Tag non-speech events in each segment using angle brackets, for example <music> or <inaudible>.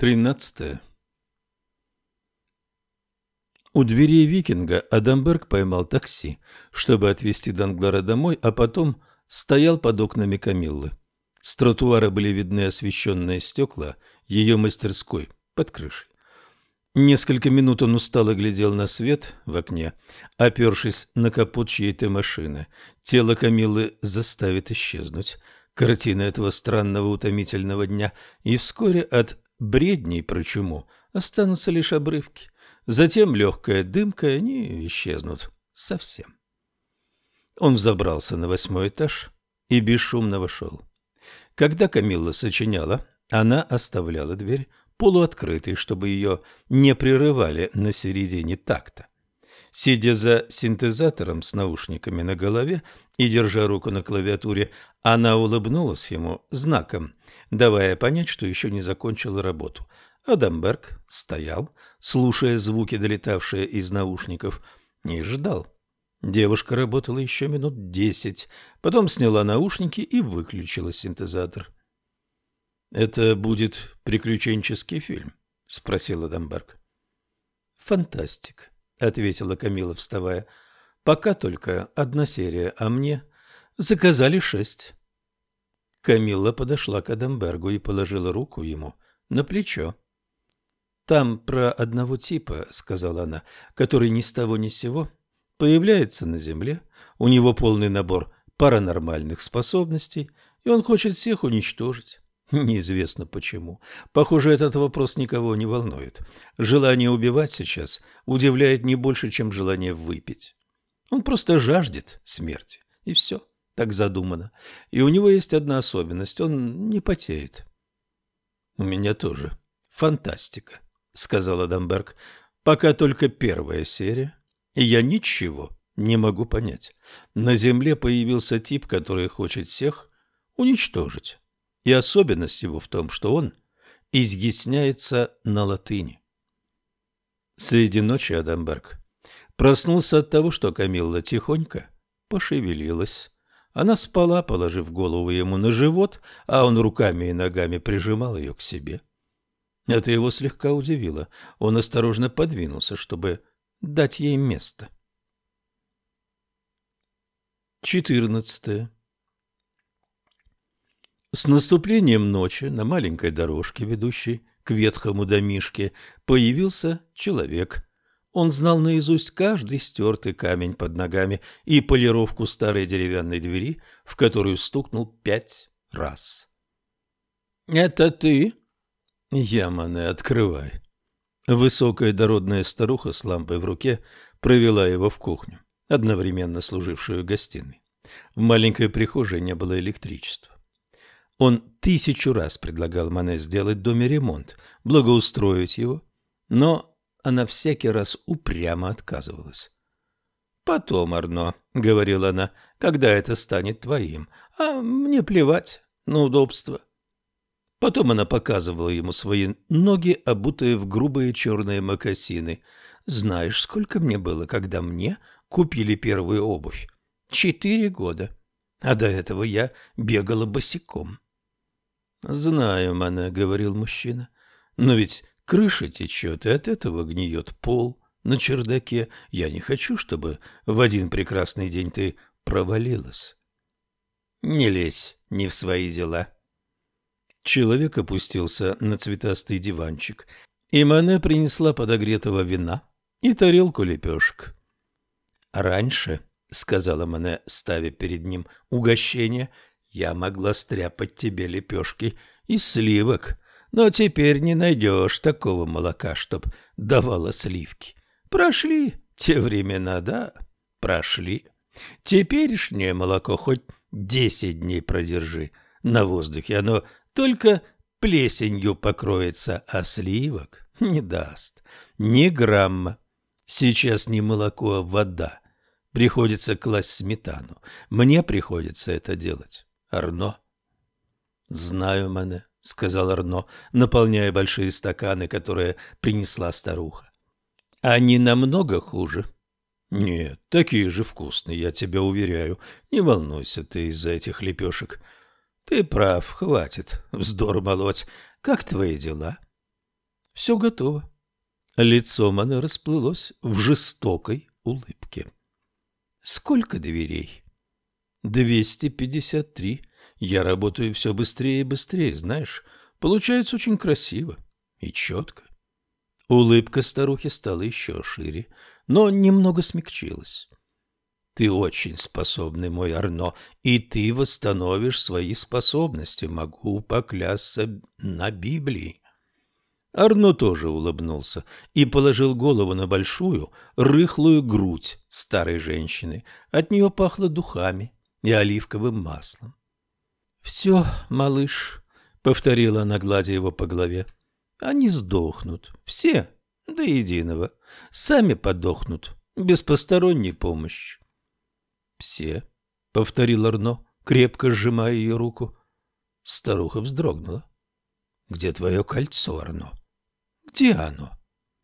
Тринадцатое. У дверей викинга Адамберг поймал такси, чтобы отвезти Данглара домой, а потом стоял под окнами Камиллы. С тротуара были видны освещенные стекла ее мастерской под крышей. Несколько минут он устало глядел на свет в окне, опершись на капот чьей-то машины. Тело Камиллы заставит исчезнуть. Картина этого странного утомительного дня, и вскоре от бредней про чуму останутся лишь обрывки. Затем легкая дымка, и они исчезнут совсем. Он взобрался на восьмой этаж и бесшумно вошел. Когда Камилла сочиняла, она оставляла дверь полуоткрытой, чтобы ее не прерывали на середине такта. Сидя за синтезатором с наушниками на голове и держа руку на клавиатуре, она улыбнулась ему знаком, давая понять, что еще не закончила работу. Адамберг стоял, слушая звуки, долетавшие из наушников, и ждал. Девушка работала еще минут десять, потом сняла наушники и выключила синтезатор. «Это будет приключенческий фильм?» — спросил Адамберг. «Фантастика», — ответила Камила, вставая. «Пока только одна серия, а мне заказали шесть». Камилла подошла к Адамбергу и положила руку ему на плечо. «Там про одного типа, — сказала она, — который ни с того ни с сего появляется на земле, у него полный набор паранормальных способностей, и он хочет всех уничтожить. Неизвестно почему. Похоже, этот вопрос никого не волнует. Желание убивать сейчас удивляет не больше, чем желание выпить. Он просто жаждет смерти, и все так задумано. И у него есть одна особенность – он не потеет. – У меня тоже. Фантастика, – сказал Адамберг. – Пока только первая серия, и я ничего не могу понять. На Земле появился тип, который хочет всех уничтожить. И особенность его в том, что он изъясняется на латыни. Среди ночи Адамберг проснулся от того, что Камилла тихонько пошевелилась. Она спала, положив голову ему на живот, а он руками и ногами прижимал ее к себе. Это его слегка удивило. Он осторожно подвинулся, чтобы дать ей место. Четырнадцатое. С наступлением ночи на маленькой дорожке, ведущей к ветхому домишке, появился человек он знал наизусть каждый стертый камень под ногами и полировку старой деревянной двери, в которую стукнул пять раз. «Это ты?» «Я, Мане, открывай». Высокая дородная старуха с лампой в руке провела его в кухню, одновременно служившую гостиной. В маленькой прихожей не было электричества. Он тысячу раз предлагал Мане сделать доме ремонт, благоустроить его, но она всякий раз упрямо отказывалась. «Потом, Арно», — говорила она, — «когда это станет твоим, а мне плевать на удобство». Потом она показывала ему свои ноги, обутые в грубые черные мокасины. «Знаешь, сколько мне было, когда мне купили первую обувь? Четыре года. А до этого я бегала босиком». «Знаю, Мана», — говорил мужчина, — «но ведь Крыша течет, и от этого гниет пол на чердаке. Я не хочу, чтобы в один прекрасный день ты провалилась. Не лезь не в свои дела. Человек опустился на цветастый диванчик, и Мане принесла подогретого вина и тарелку лепешек. «Раньше», — сказала Мане, ставя перед ним угощение, — «я могла стряпать тебе лепешки из сливок, но теперь не найдешь такого молока, чтоб давало сливки. Прошли те времена, да, прошли. Теперешнее молоко хоть десять дней продержи на воздухе, оно только плесенью покроется, а сливок не даст ни грамма. Сейчас не молоко, а вода. Приходится класть сметану. Мне приходится это делать. Арно. Знаю, Мане. — сказал Арно, наполняя большие стаканы, которые принесла старуха. — Они намного хуже. — Нет, такие же вкусные, я тебя уверяю. Не волнуйся ты из-за этих лепешек. — Ты прав, хватит вздор молоть. Как твои дела? Все готово. Лицо Мане расплылось в жестокой улыбке. Сколько дверей? Двести пятьдесят три. Я работаю все быстрее и быстрее, знаешь. Получается очень красиво и четко. Улыбка старухи стала еще шире, но немного смягчилась. Ты очень способный, мой Арно, и ты восстановишь свои способности, могу поклясться на Библии. Арно тоже улыбнулся и положил голову на большую, рыхлую грудь старой женщины. От нее пахло духами и оливковым маслом. — Все, малыш, — повторила она, гладя его по голове, — они сдохнут, все, до единого, сами подохнут, без посторонней помощи. — Все, — повторил Арно, крепко сжимая ее руку. Старуха вздрогнула. — Где твое кольцо, Арно? Где оно?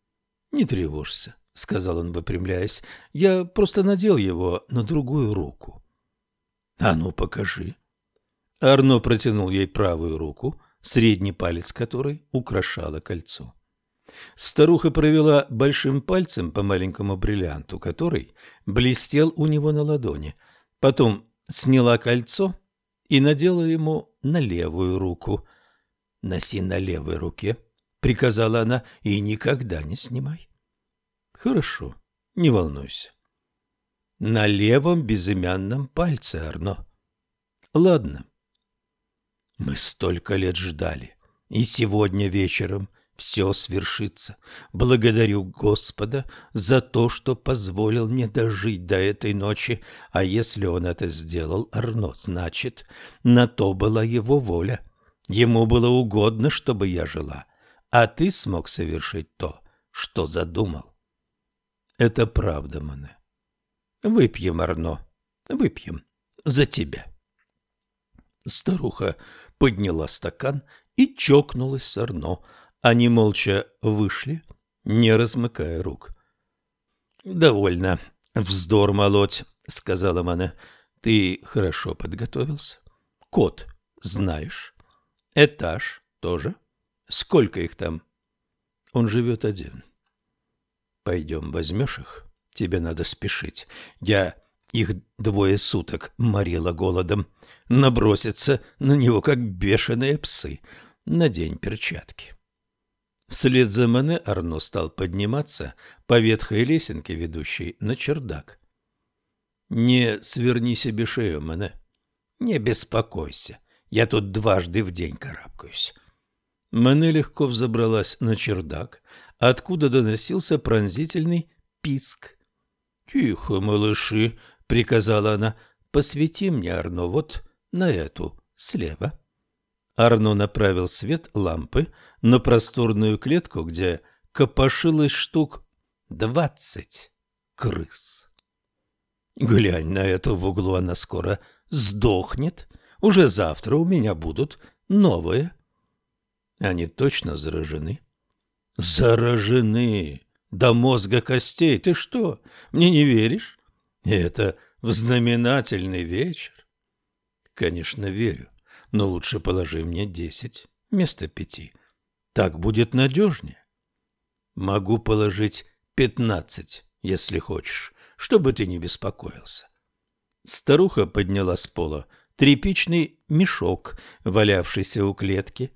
— Не тревожься, — сказал он, выпрямляясь. — Я просто надел его на другую руку. — А ну, покажи. Арно протянул ей правую руку, средний палец которой украшало кольцо. Старуха провела большим пальцем по маленькому бриллианту, который блестел у него на ладони. Потом сняла кольцо и надела ему на левую руку. «Носи на левой руке», — приказала она, — «и никогда не снимай». «Хорошо, не волнуйся». «На левом безымянном пальце, Арно». «Ладно». Мы столько лет ждали, и сегодня вечером все свершится. Благодарю Господа за то, что позволил мне дожить до этой ночи, а если он это сделал, Арно, значит, на то была его воля. Ему было угодно, чтобы я жила, а ты смог совершить то, что задумал. Это правда, Мане. Выпьем, Арно, выпьем за тебя. Старуха подняла стакан и чокнулась с Арно, они молча вышли, не размыкая рук. «Довольно вздор молоть», — сказала Мана. «Ты хорошо подготовился? Код знаешь? Этаж тоже? Сколько их там?» «Он живет один». «Пойдем, возьмешь их? Тебе надо спешить. Я их двое суток морила голодом. Набросятся на него, как бешеные псы. Надень перчатки». Вслед за Мане Арно стал подниматься по ветхой лесенке, ведущей на чердак. «Не сверни себе шею, Мане. Не беспокойся, я тут дважды в день карабкаюсь». Мане легко взобралась на чердак, откуда доносился пронзительный писк. «Тихо, малыши», — приказала она, — «посвети мне, Арно, вот на эту, слева». Арно направил свет лампы на просторную клетку, где копошилось штук двадцать крыс. Глянь на эту в углу, она скоро сдохнет. Уже завтра у меня будут новые. Они точно заражены? Заражены! До мозга костей. Ты что, мне не веришь? Это в знаменательный вечер. Конечно, верю но лучше положи мне десять вместо пяти. Так будет надежнее. Могу положить пятнадцать, если хочешь, чтобы ты не беспокоился. Старуха подняла с пола тряпичный мешок, валявшийся у клетки.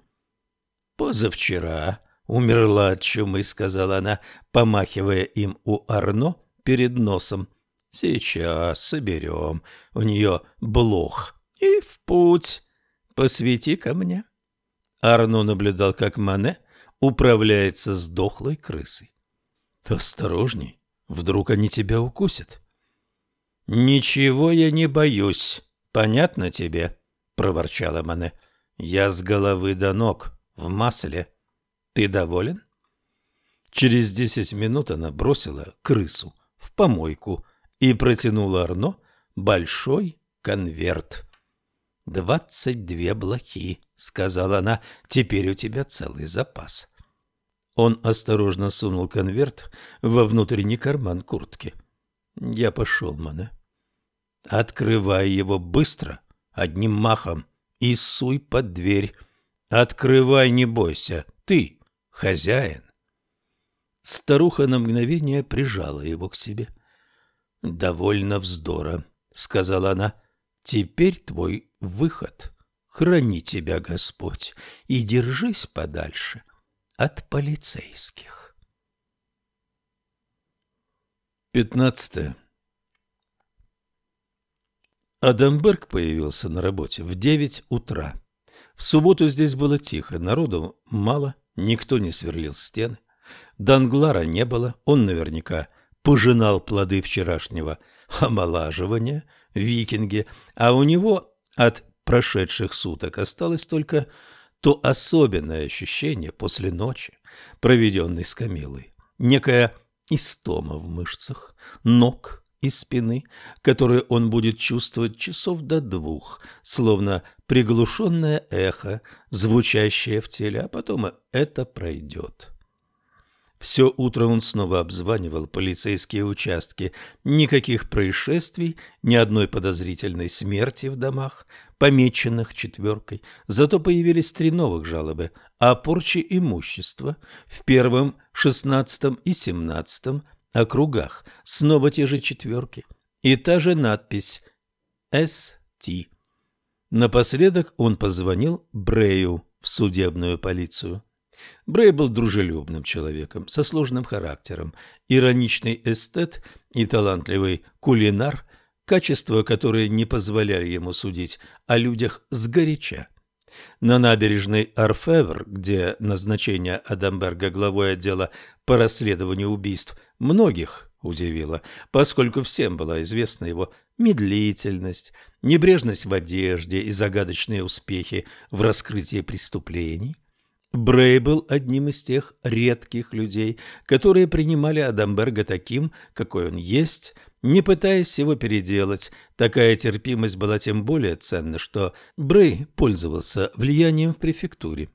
Позавчера умерла от чумы, сказала она, помахивая им у Арно перед носом. Сейчас соберем. У нее блох. И в путь. Посвети ко мне. Арно наблюдал, как Мане управляется с дохлой крысой. Осторожней, вдруг они тебя укусят. Ничего я не боюсь, понятно тебе? проворчала Мане. Я с головы до ног в масле. Ты доволен? Через десять минут она бросила крысу в помойку и протянула Арно большой конверт. «Двадцать две блохи», — сказала она, — «теперь у тебя целый запас». Он осторожно сунул конверт во внутренний карман куртки. «Я пошел, Мане». «Открывай его быстро, одним махом, и суй под дверь. Открывай, не бойся, ты хозяин». Старуха на мгновение прижала его к себе. «Довольно вздора», — сказала она. «Теперь твой выход. Храни тебя Господь и держись подальше от полицейских». Пятнадцатое. Адамберг появился на работе в девять утра. В субботу здесь было тихо, народу мало, никто не сверлил стены. Данглара не было, он наверняка пожинал плоды вчерашнего омолаживания викинги, а у него от прошедших суток осталось только то особенное ощущение после ночи, проведенной с Камилой, некая истома в мышцах, ног и спины, которую он будет чувствовать часов до двух, словно приглушенное эхо, звучащее в теле, а потом это пройдет. Все утро он снова обзванивал полицейские участки. Никаких происшествий, ни одной подозрительной смерти в домах, помеченных четверкой. Зато появились три новых жалобы о порче имущества в первом, шестнадцатом и семнадцатом округах. Снова те же четверки. И та же надпись «СТ». Напоследок он позвонил Брею в судебную полицию. Брей был дружелюбным человеком, со сложным характером, ироничный эстет и талантливый кулинар, качества, которые не позволяли ему судить о людях сгоряча. На набережной Арфевр, где назначение Адамберга главой отдела по расследованию убийств многих удивило, поскольку всем была известна его медлительность, небрежность в одежде и загадочные успехи в раскрытии преступлений, Брей был одним из тех редких людей, которые принимали Адамберга таким, какой он есть, не пытаясь его переделать. Такая терпимость была тем более ценна, что Брей пользовался влиянием в префектуре.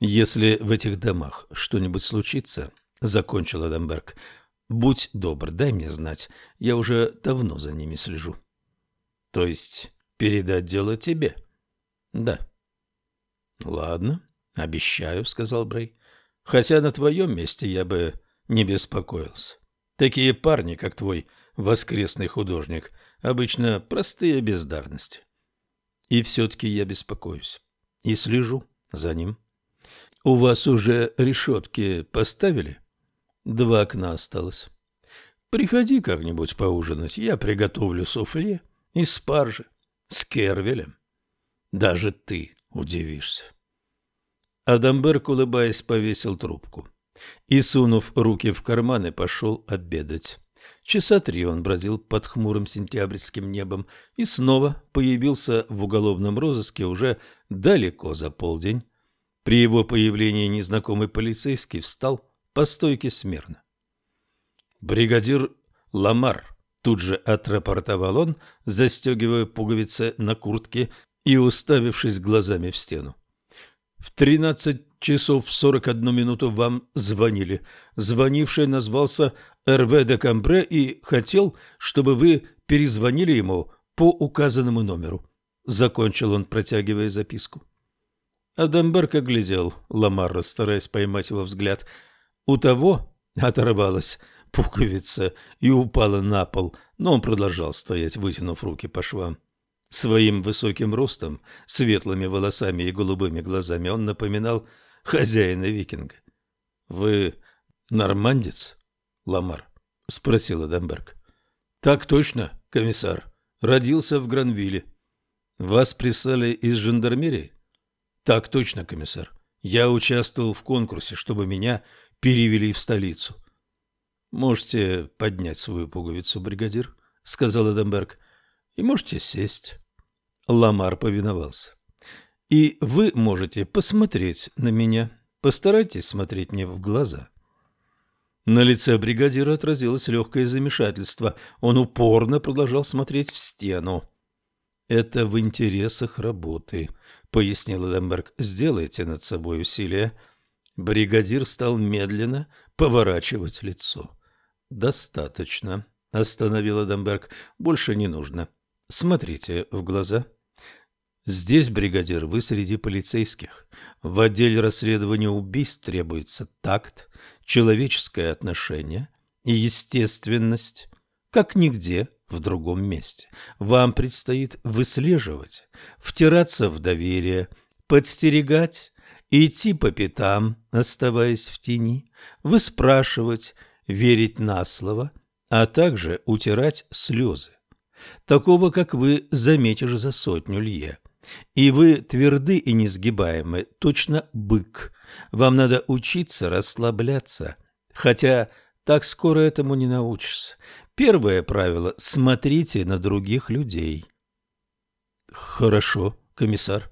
«Если в этих домах что-нибудь случится, — закончил Адамберг, — будь добр, дай мне знать, я уже давно за ними слежу». «То есть передать дело тебе?» «Да». «Ладно». «Обещаю», — сказал Брей. «Хотя на твоем месте я бы не беспокоился. Такие парни, как твой воскресный художник, обычно простые бездарности. И все-таки я беспокоюсь и слежу за ним. У вас уже решетки поставили? Два окна осталось. Приходи как-нибудь поужинать, я приготовлю суфле из спаржи с кервелем. Даже ты удивишься. Адамберг, улыбаясь, повесил трубку и, сунув руки в карманы, пошел обедать. Часа три он бродил под хмурым сентябрьским небом и снова появился в уголовном розыске уже далеко за полдень. При его появлении незнакомый полицейский встал по стойке смирно. «Бригадир Ламар», — тут же отрапортовал он, застегивая пуговицы на куртке и уставившись глазами в стену. В тринадцать часов сорок одну минуту вам звонили. Звонивший назвался Р.В. де Камбре и хотел, чтобы вы перезвонили ему по указанному номеру. Закончил он, протягивая записку. Адамберг оглядел Ламарра, стараясь поймать его взгляд. У того оторвалась пуговица и упала на пол, но он продолжал стоять, вытянув руки по швам. Своим высоким ростом, светлыми волосами и голубыми глазами он напоминал хозяина викинга. — Вы нормандец, Ламар? — спросил Адамберг. — Так точно, комиссар. Родился в Гранвилле. — Вас прислали из жандармерии? — Так точно, комиссар. Я участвовал в конкурсе, чтобы меня перевели в столицу. — Можете поднять свою пуговицу, бригадир, — сказал Адамберг. — И можете сесть. Ламар повиновался. И вы можете посмотреть на меня. Постарайтесь смотреть мне в глаза. На лице бригадира отразилось легкое замешательство. Он упорно продолжал смотреть в стену. «Это в интересах работы», — пояснил Эдемберг. «Сделайте над собой усилие». Бригадир стал медленно поворачивать лицо. «Достаточно», — остановил Эдемберг. «Больше не нужно. Смотрите в глаза». Здесь, бригадир, вы среди полицейских. В отделе расследования убийств требуется такт, человеческое отношение и естественность, как нигде в другом месте. Вам предстоит выслеживать, втираться в доверие, подстерегать, идти по пятам, оставаясь в тени, выспрашивать, верить на слово, а также утирать слезы. Такого, как вы, заметишь за сотню лье. И вы тверды и несгибаемы, точно бык. Вам надо учиться расслабляться, хотя так скоро этому не научишься. Первое правило – смотрите на других людей. Хорошо, комиссар.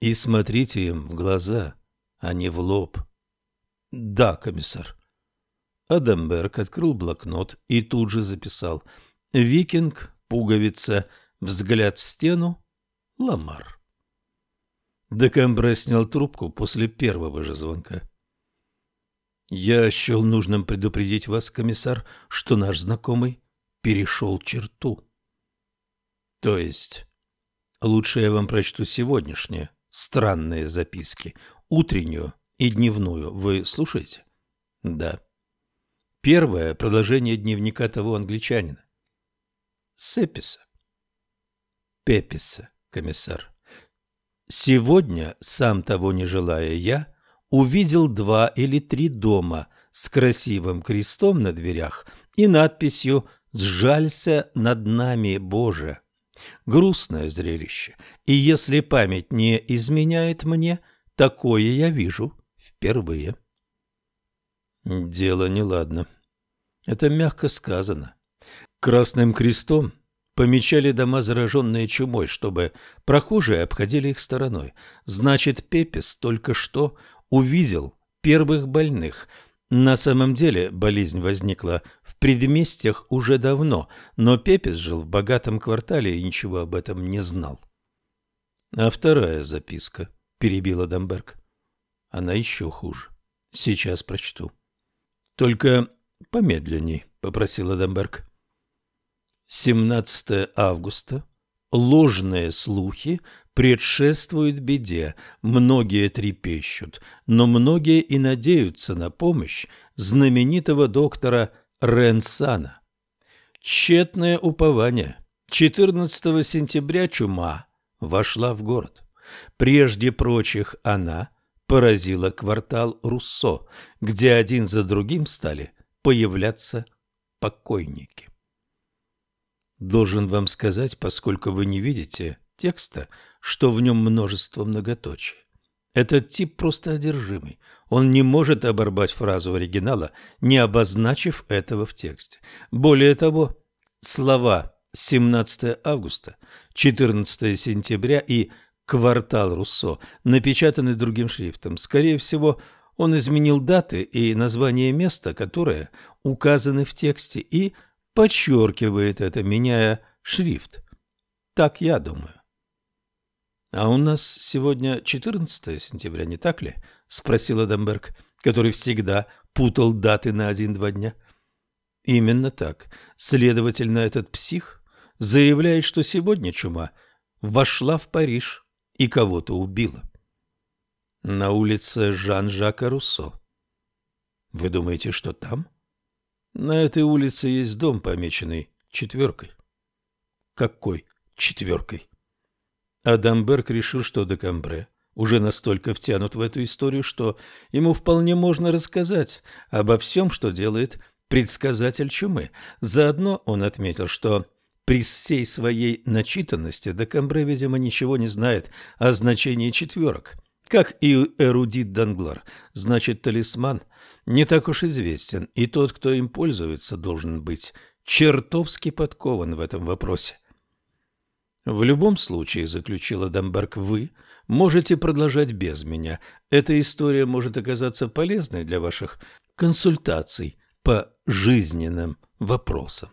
И смотрите им в глаза, а не в лоб. Да, комиссар. Адамберг открыл блокнот и тут же записал «Викинг, пуговица, взгляд в стену, Ламар». Декамбре снял трубку после первого же звонка. «Я счел нужным предупредить вас, комиссар, что наш знакомый перешел черту». «То есть...» «Лучше я вам прочту сегодняшние странные записки, утреннюю и дневную. Вы слушаете?» «Да». Первое – продолжение дневника того англичанина. Сеписа. Пеписа, комиссар. Сегодня, сам того не желая я, увидел два или три дома с красивым крестом на дверях и надписью «Сжалься над нами, Боже». Грустное зрелище, и если память не изменяет мне, такое я вижу впервые. Дело неладно. Это мягко сказано. Красным крестом помечали дома, зараженные чумой, чтобы прохожие обходили их стороной. Значит, Пепес только что увидел первых больных. На самом деле болезнь возникла в предместьях уже давно, но Пепес жил в богатом квартале и ничего об этом не знал. А вторая записка, перебила Дамберг. Она еще хуже. Сейчас прочту. Только помедленней, попросил Адамберг. 17 августа. Ложные слухи предшествуют беде, многие трепещут, но многие и надеются на помощь знаменитого доктора Ренсана. Тщетное упование. 14 сентября чума вошла в город. Прежде прочих она поразила квартал Руссо, где один за другим стали появляться покойники. Должен вам сказать, поскольку вы не видите текста, что в нем множество многоточий. Этот тип просто одержимый. Он не может оборвать фразу оригинала, не обозначив этого в тексте. Более того, слова 17 августа, 14 сентября и «Квартал Руссо» напечатаны другим шрифтом. Скорее всего, он изменил даты и название места, которые указаны в тексте, и подчеркивает это, меняя шрифт. Так я думаю. «А у нас сегодня 14 сентября, не так ли?» — спросил Адамберг, который всегда путал даты на один-два дня. «Именно так. Следовательно, этот псих заявляет, что сегодня чума вошла в Париж и кого-то убила» на улице Жан-Жака Руссо. Вы думаете, что там? На этой улице есть дом, помеченный четверкой. Какой четверкой? Адамберг решил, что Декамбре уже настолько втянут в эту историю, что ему вполне можно рассказать обо всем, что делает предсказатель чумы. Заодно он отметил, что при всей своей начитанности Декамбре, видимо, ничего не знает о значении четверок – как и эрудит Данглар, значит, талисман не так уж известен, и тот, кто им пользуется, должен быть чертовски подкован в этом вопросе. В любом случае, заключила Дамберг, вы можете продолжать без меня. Эта история может оказаться полезной для ваших консультаций по жизненным вопросам.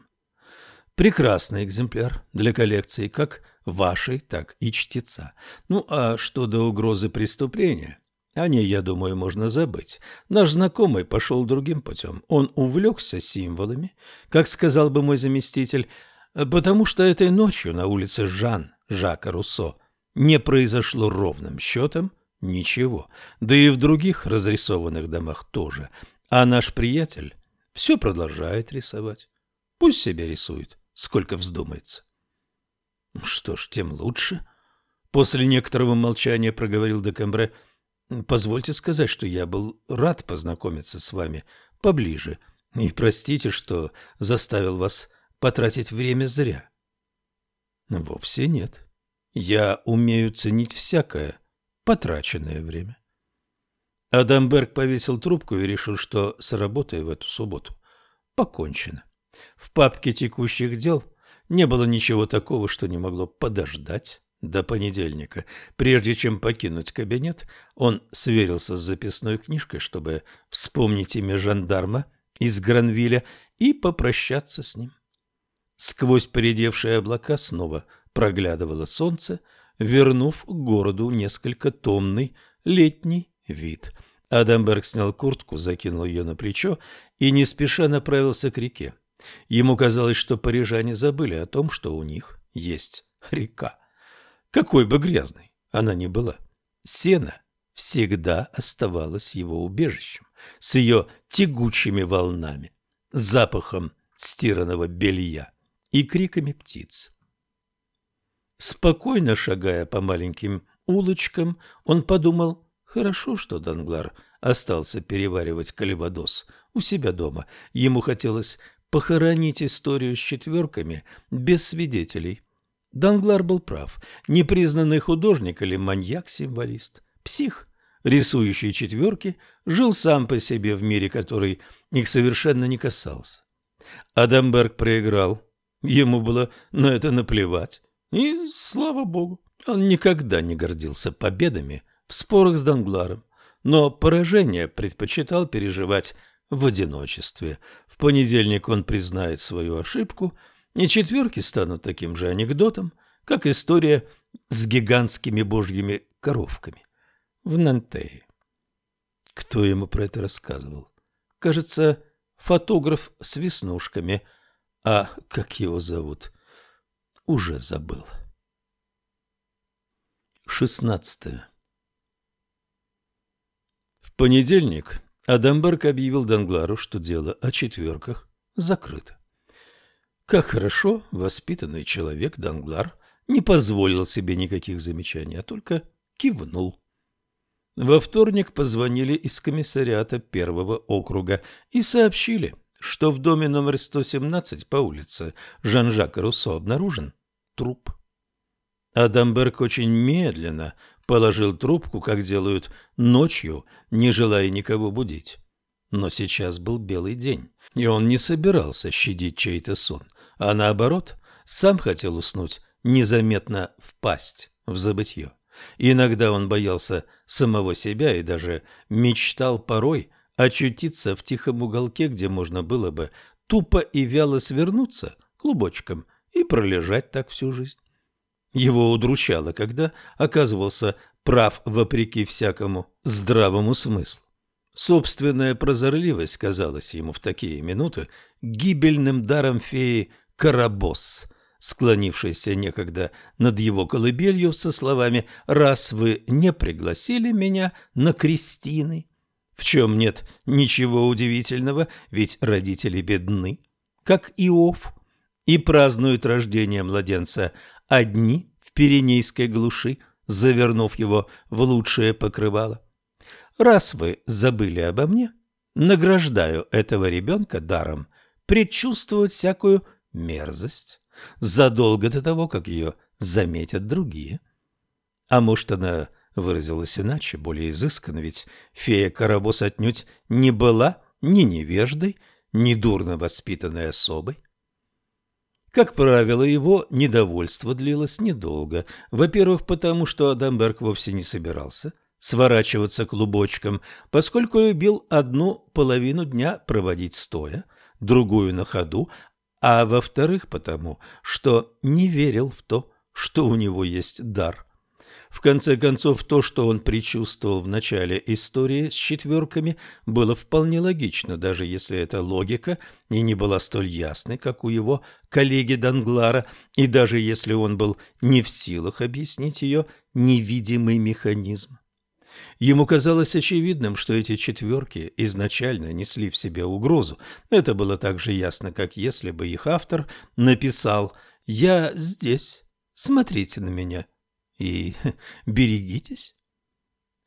Прекрасный экземпляр для коллекции, как вашей, так и чтеца. Ну а что до угрозы преступления? О ней, я думаю, можно забыть. Наш знакомый пошел другим путем. Он увлекся символами, как сказал бы мой заместитель, потому что этой ночью на улице Жан Жака Руссо не произошло ровным счетом ничего. Да и в других разрисованных домах тоже. А наш приятель все продолжает рисовать. Пусть себе рисует, сколько вздумается. Что ж, тем лучше. После некоторого молчания проговорил Декамбре. Позвольте сказать, что я был рад познакомиться с вами поближе. И простите, что заставил вас потратить время зря. Вовсе нет. Я умею ценить всякое потраченное время. Адамберг повесил трубку и решил, что с работой в эту субботу покончено. В папке текущих дел не было ничего такого, что не могло подождать до понедельника. Прежде чем покинуть кабинет, он сверился с записной книжкой, чтобы вспомнить имя жандарма из Гранвиля и попрощаться с ним. Сквозь поредевшие облака снова проглядывало солнце, вернув городу несколько томный летний вид. Адамберг снял куртку, закинул ее на плечо и не спеша направился к реке. Ему казалось, что парижане забыли о том, что у них есть река. Какой бы грязной она ни была, сена всегда оставалась его убежищем, с ее тягучими волнами, запахом стиранного белья и криками птиц. Спокойно шагая по маленьким улочкам, он подумал, хорошо, что Данглар остался переваривать каливадос у себя дома. Ему хотелось похоронить историю с четверками без свидетелей. Данглар был прав. Непризнанный художник или маньяк-символист, псих, рисующий четверки, жил сам по себе в мире, который их совершенно не касался. Адамберг проиграл. Ему было на это наплевать. И слава богу, он никогда не гордился победами в спорах с Дангларом, но поражение предпочитал переживать в одиночестве. В понедельник он признает свою ошибку, и четверки станут таким же анекдотом, как история с гигантскими божьими коровками в Нантее. Кто ему про это рассказывал? Кажется, фотограф с веснушками. А как его зовут? уже забыл. Шестнадцатое. В понедельник Адамберг объявил Данглару, что дело о четверках закрыто. Как хорошо воспитанный человек Данглар не позволил себе никаких замечаний, а только кивнул. Во вторник позвонили из комиссариата первого округа и сообщили, что в доме номер 117 по улице Жан-Жака Руссо обнаружен труп. Адамберг очень медленно положил трубку, как делают ночью, не желая никого будить. Но сейчас был белый день, и он не собирался щадить чей-то сон, а наоборот, сам хотел уснуть, незаметно впасть в забытье. Иногда он боялся самого себя и даже мечтал порой очутиться в тихом уголке, где можно было бы тупо и вяло свернуться клубочком и пролежать так всю жизнь. Его удручало, когда оказывался прав вопреки всякому здравому смыслу. Собственная прозорливость казалась ему в такие минуты гибельным даром феи Карабос, склонившейся некогда над его колыбелью со словами «Раз вы не пригласили меня на крестины», в чем нет ничего удивительного, ведь родители бедны, как Иов, и празднуют рождение младенца одни в Пиренейской глуши, завернув его в лучшее покрывало. Раз вы забыли обо мне, награждаю этого ребенка даром предчувствовать всякую мерзость задолго до того, как ее заметят другие. А может, она выразилась иначе, более изысканно, ведь фея Карабос отнюдь не была ни невеждой, ни дурно воспитанной особой. Как правило, его недовольство длилось недолго. Во-первых, потому что Адамберг вовсе не собирался сворачиваться клубочком, поскольку любил одну половину дня проводить стоя, другую на ходу, а во-вторых, потому что не верил в то, что у него есть дар – в конце концов, то, что он предчувствовал в начале истории с четверками, было вполне логично, даже если эта логика и не была столь ясной, как у его коллеги Данглара, и даже если он был не в силах объяснить ее невидимый механизм. Ему казалось очевидным, что эти четверки изначально несли в себе угрозу. Это было так же ясно, как если бы их автор написал «Я здесь, смотрите на меня и <laughs> берегитесь».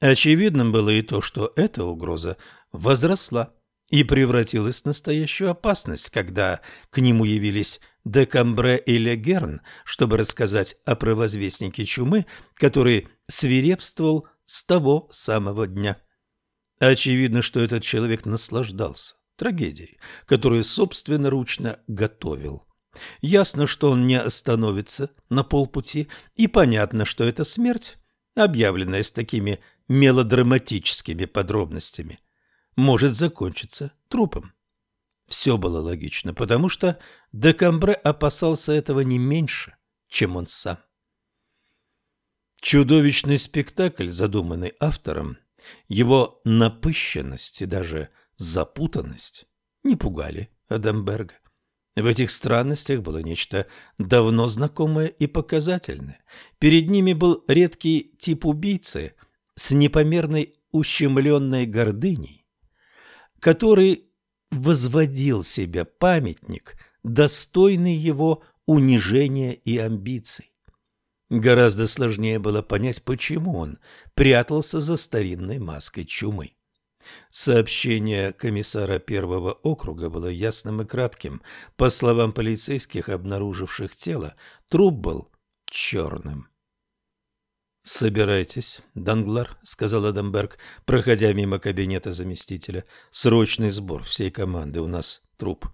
Очевидным было и то, что эта угроза возросла и превратилась в настоящую опасность, когда к нему явились Декамбре и Легерн, чтобы рассказать о провозвестнике чумы, который свирепствовал с того самого дня. Очевидно, что этот человек наслаждался трагедией, которую собственноручно готовил. Ясно, что он не остановится на полпути, и понятно, что эта смерть, объявленная с такими мелодраматическими подробностями, может закончиться трупом. Все было логично, потому что Декамбре опасался этого не меньше, чем он сам. Чудовищный спектакль, задуманный автором, его напыщенность и даже запутанность не пугали Адамберга. В этих странностях было нечто давно знакомое и показательное. Перед ними был редкий тип убийцы с непомерной ущемленной гордыней, который возводил себе памятник, достойный его унижения и амбиций. Гораздо сложнее было понять, почему он прятался за старинной маской чумы. Сообщение комиссара первого округа было ясным и кратким. По словам полицейских, обнаруживших тело, труп был черным. «Собирайтесь, Данглар», — сказал Адамберг, проходя мимо кабинета заместителя. «Срочный сбор всей команды. У нас труп.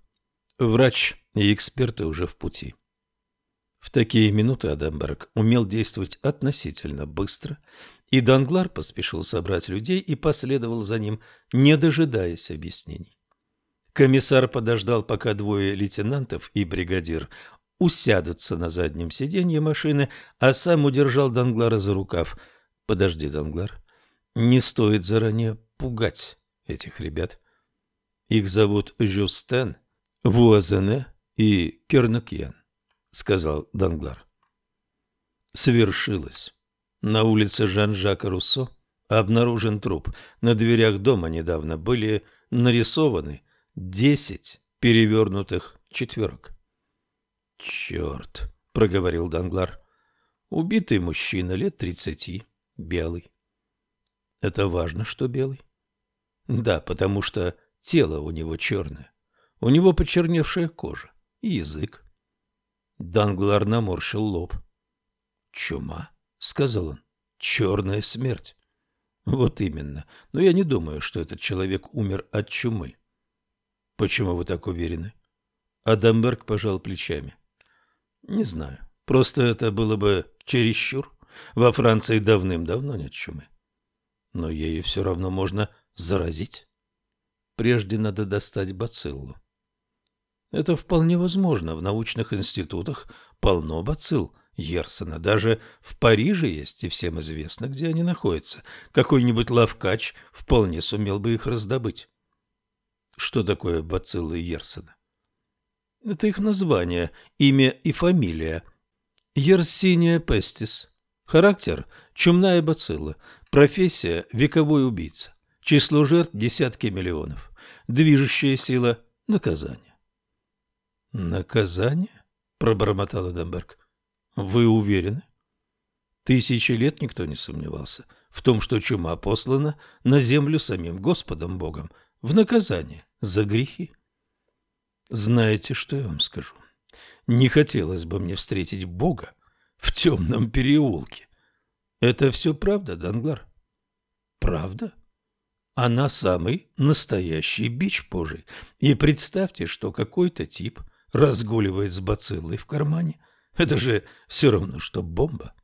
Врач и эксперты уже в пути». В такие минуты Адамберг умел действовать относительно быстро, и Данглар поспешил собрать людей и последовал за ним, не дожидаясь объяснений. Комиссар подождал, пока двое лейтенантов и бригадир усядутся на заднем сиденье машины, а сам удержал Данглара за рукав. «Подожди, Данглар, не стоит заранее пугать этих ребят. Их зовут Жюстен, Вуазене и Кернакьян. — сказал Данглар. Свершилось. На улице Жан-Жака Руссо обнаружен труп. На дверях дома недавно были нарисованы десять перевернутых четверок. «Черт!» — проговорил Данглар. «Убитый мужчина лет тридцати, белый». «Это важно, что белый?» «Да, потому что тело у него черное. У него почерневшая кожа и язык. Данглар наморщил лоб. «Чума», — сказал он, — «черная смерть». «Вот именно. Но я не думаю, что этот человек умер от чумы». «Почему вы так уверены?» Адамберг пожал плечами. «Не знаю. Просто это было бы чересчур. Во Франции давным-давно нет чумы. Но ею все равно можно заразить. Прежде надо достать бациллу. Это вполне возможно. В научных институтах полно бацилл Ерсона. Даже в Париже есть, и всем известно, где они находятся. Какой-нибудь лавкач вполне сумел бы их раздобыть. Что такое бациллы Ерсона? Это их название, имя и фамилия. Ерсиния пестис. Характер – чумная бацилла. Профессия – вековой убийца. Число жертв – десятки миллионов. Движущая сила – наказание. Наказание? пробормотал Эдемберг. Вы уверены? Тысячи лет никто не сомневался в том, что чума послана на землю самим Господом Богом в наказание за грехи. Знаете, что я вам скажу? Не хотелось бы мне встретить Бога в темном переулке. Это все правда, Данглар? Правда? Она самый настоящий бич Божий. И представьте, что какой-то тип разгуливает с бациллой в кармане. Это же все равно, что бомба.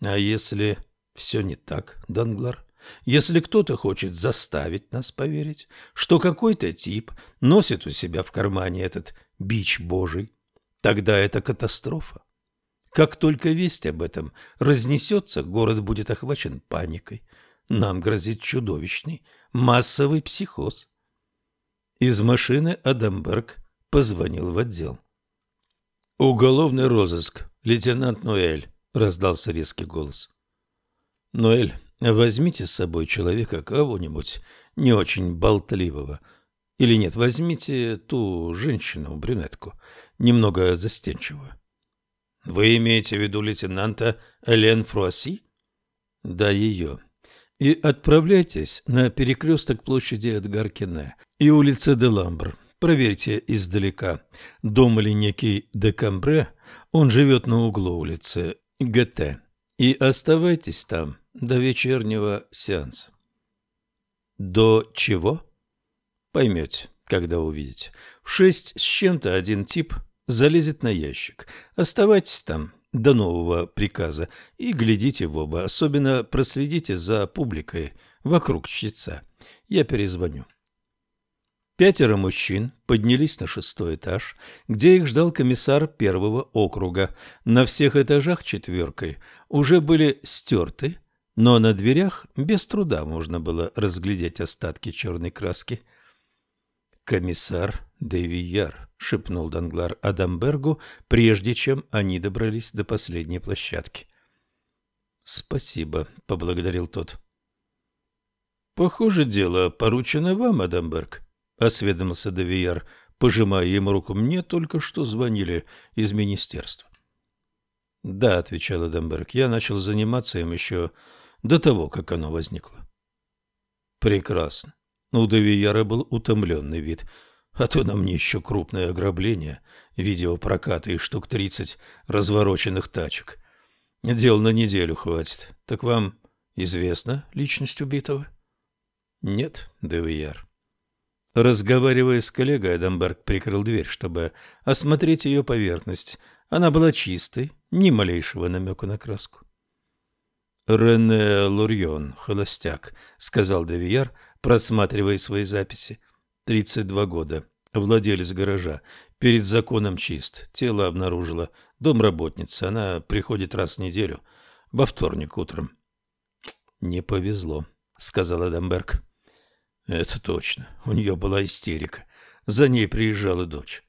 А если все не так, Данглар? Если кто-то хочет заставить нас поверить, что какой-то тип носит у себя в кармане этот бич божий, тогда это катастрофа. Как только весть об этом разнесется, город будет охвачен паникой. Нам грозит чудовищный массовый психоз. Из машины Адамберг позвонил в отдел. «Уголовный розыск. Лейтенант Ноэль», — раздался резкий голос. «Ноэль, возьмите с собой человека кого-нибудь не очень болтливого. Или нет, возьмите ту женщину, брюнетку, немного застенчивую. Вы имеете в виду лейтенанта Элен Фруасси? Да, ее. И отправляйтесь на перекресток площади Эдгар-Кене и улицы де Ламбр. Проверьте издалека, дом ли некий де Камбре, он живет на углу улицы ГТ. И оставайтесь там до вечернего сеанса. До чего? Поймете, когда увидите. В шесть с чем-то один тип залезет на ящик. Оставайтесь там до нового приказа и глядите в оба. Особенно проследите за публикой вокруг чтеца. Я перезвоню. Пятеро мужчин поднялись на шестой этаж, где их ждал комиссар первого округа. На всех этажах четверкой уже были стерты, но на дверях без труда можно было разглядеть остатки черной краски. «Комиссар Девияр», — шепнул Данглар Адамбергу, прежде чем они добрались до последней площадки. «Спасибо», — поблагодарил тот. «Похоже, дело поручено вам, Адамберг», — осведомился Девияр, пожимая ему руку. «Мне только что звонили из министерства». «Да», — отвечал Адамберг, — «я начал заниматься им еще до того, как оно возникло». «Прекрасно». У Девияра был утомленный вид. «А то на мне еще крупное ограбление, видеопрокаты и штук тридцать развороченных тачек. Дел на неделю хватит. Так вам известна личность убитого?» «Нет, Девияр». Разговаривая с коллегой, Адамберг прикрыл дверь, чтобы осмотреть ее поверхность. Она была чистой, ни малейшего намека на краску. «Рене Лурьон, холостяк», — сказал Девияр, просматривая свои записи. «Тридцать два года. Владелец гаража. Перед законом чист. Тело обнаружила. Домработница. Она приходит раз в неделю. Во вторник утром». «Не повезло», — сказал Адамберг. Это точно. У нее была истерика. За ней приезжала дочь.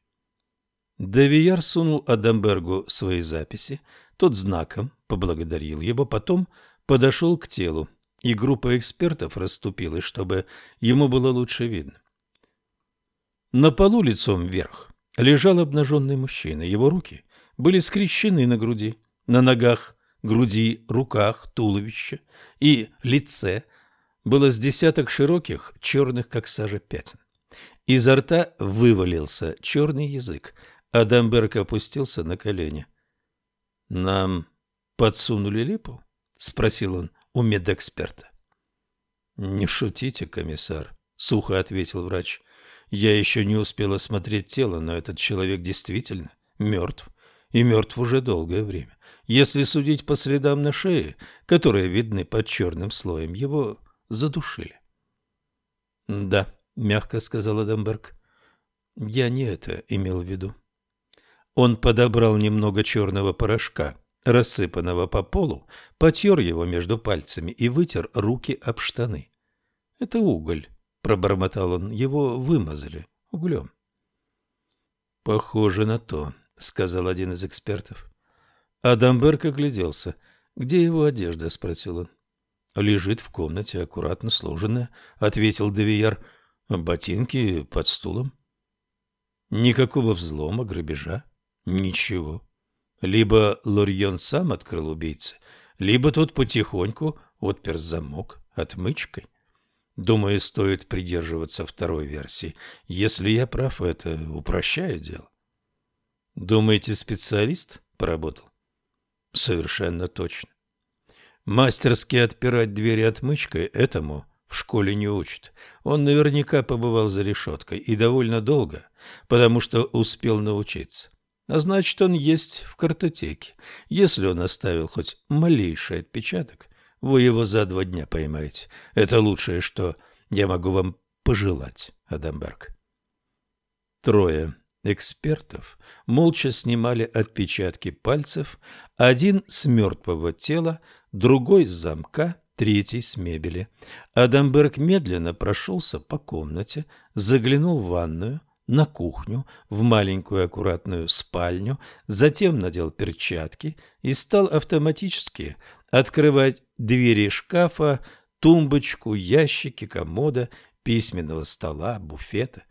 Девияр сунул Адамбергу свои записи. Тот знаком поблагодарил его, потом подошел к телу, и группа экспертов расступилась, чтобы ему было лучше видно. На полу лицом вверх лежал обнаженный мужчина. Его руки были скрещены на груди, на ногах, груди, руках, туловище и лице – было с десяток широких, черных, как сажа, пятен. Изо рта вывалился черный язык. Адамберг опустился на колени. — Нам подсунули липу? — спросил он у медэксперта. — Не шутите, комиссар, — сухо ответил врач. — Я еще не успел осмотреть тело, но этот человек действительно мертв. И мертв уже долгое время. Если судить по следам на шее, которые видны под черным слоем, его задушили. — Да, — мягко сказал Адамберг, — я не это имел в виду. Он подобрал немного черного порошка, рассыпанного по полу, потер его между пальцами и вытер руки об штаны. — Это уголь, — пробормотал он, — его вымазали углем. — Похоже на то, — сказал один из экспертов. Адамберг огляделся. — Где его одежда? — спросил он. Лежит в комнате, аккуратно сложенная, ответил Девияр. Ботинки под стулом. Никакого взлома, грабежа. Ничего. Либо Лорьон сам открыл убийцы, либо тот потихоньку отпер замок отмычкой. Думаю, стоит придерживаться второй версии. Если я прав, это упрощает дело. Думаете, специалист поработал? Совершенно точно. Мастерски отпирать двери отмычкой этому в школе не учат. Он наверняка побывал за решеткой и довольно долго, потому что успел научиться. А значит, он есть в картотеке. Если он оставил хоть малейший отпечаток, вы его за два дня поймаете. Это лучшее, что я могу вам пожелать, Адамберг. Трое экспертов молча снимали отпечатки пальцев, один с мертвого тела, другой с замка, третий с мебели. Адамберг медленно прошелся по комнате, заглянул в ванную, на кухню, в маленькую аккуратную спальню, затем надел перчатки и стал автоматически открывать двери шкафа, тумбочку, ящики, комода, письменного стола, буфета.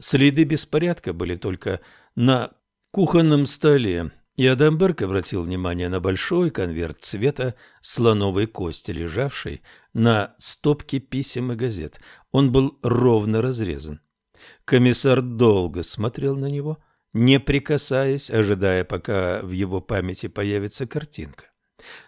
Следы беспорядка были только на кухонном столе, и Адамберг обратил внимание на большой конверт цвета слоновой кости, лежавший на стопке писем и газет. Он был ровно разрезан. Комиссар долго смотрел на него, не прикасаясь, ожидая, пока в его памяти появится картинка.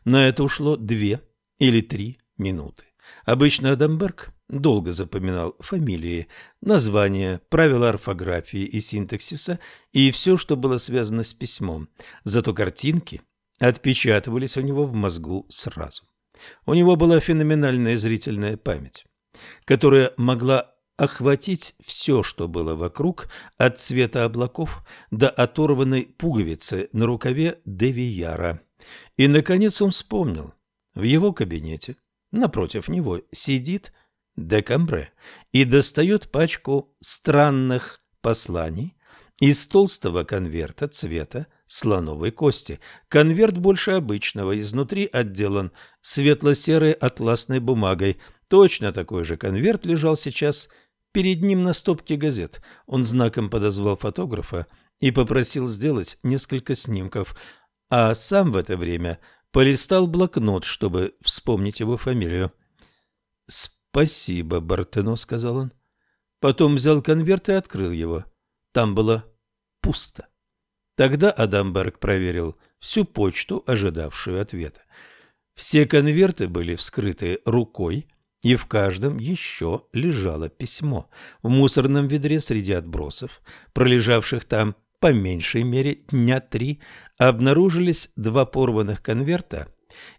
На это ушло две или три минуты. Обычно Адамберг долго запоминал фамилии, названия, правила орфографии и синтаксиса и все, что было связано с письмом. Зато картинки отпечатывались у него в мозгу сразу. У него была феноменальная зрительная память, которая могла охватить все, что было вокруг, от цвета облаков до оторванной пуговицы на рукаве Девияра. И, наконец, он вспомнил. В его кабинете, напротив него, сидит Декамбре и достает пачку странных посланий из толстого конверта цвета слоновой кости. Конверт больше обычного, изнутри отделан светло-серой атласной бумагой. Точно такой же конверт лежал сейчас перед ним на стопке газет. Он знаком подозвал фотографа и попросил сделать несколько снимков, а сам в это время полистал блокнот, чтобы вспомнить его фамилию. «Спасибо, Бартено», — сказал он. Потом взял конверт и открыл его. Там было пусто. Тогда Адамберг проверил всю почту, ожидавшую ответа. Все конверты были вскрыты рукой, и в каждом еще лежало письмо. В мусорном ведре среди отбросов, пролежавших там по меньшей мере дня три, обнаружились два порванных конверта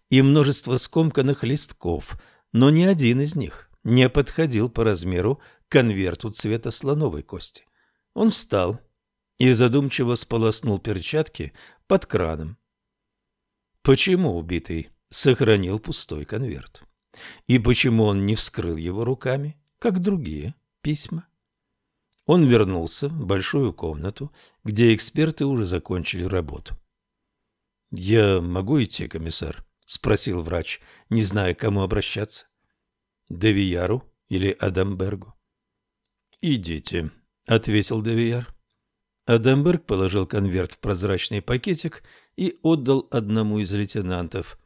и множество скомканных листков, но ни один из них не подходил по размеру к конверту цвета слоновой кости. Он встал и задумчиво сполоснул перчатки под краном. Почему убитый сохранил пустой конверт? И почему он не вскрыл его руками, как другие письма? Он вернулся в большую комнату, где эксперты уже закончили работу. «Я могу идти, комиссар?» — спросил врач, не зная, к кому обращаться. «Девияру или Адамбергу?» «Идите», — ответил Девияр. Адамберг положил конверт в прозрачный пакетик и отдал одному из лейтенантов.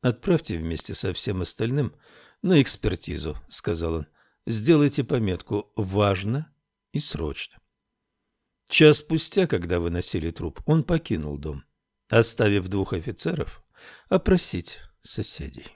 «Отправьте вместе со всем остальным на экспертизу», — сказал он. «Сделайте пометку «Важно» и «Срочно». Час спустя, когда выносили труп, он покинул дом, оставив двух офицеров опросить соседей.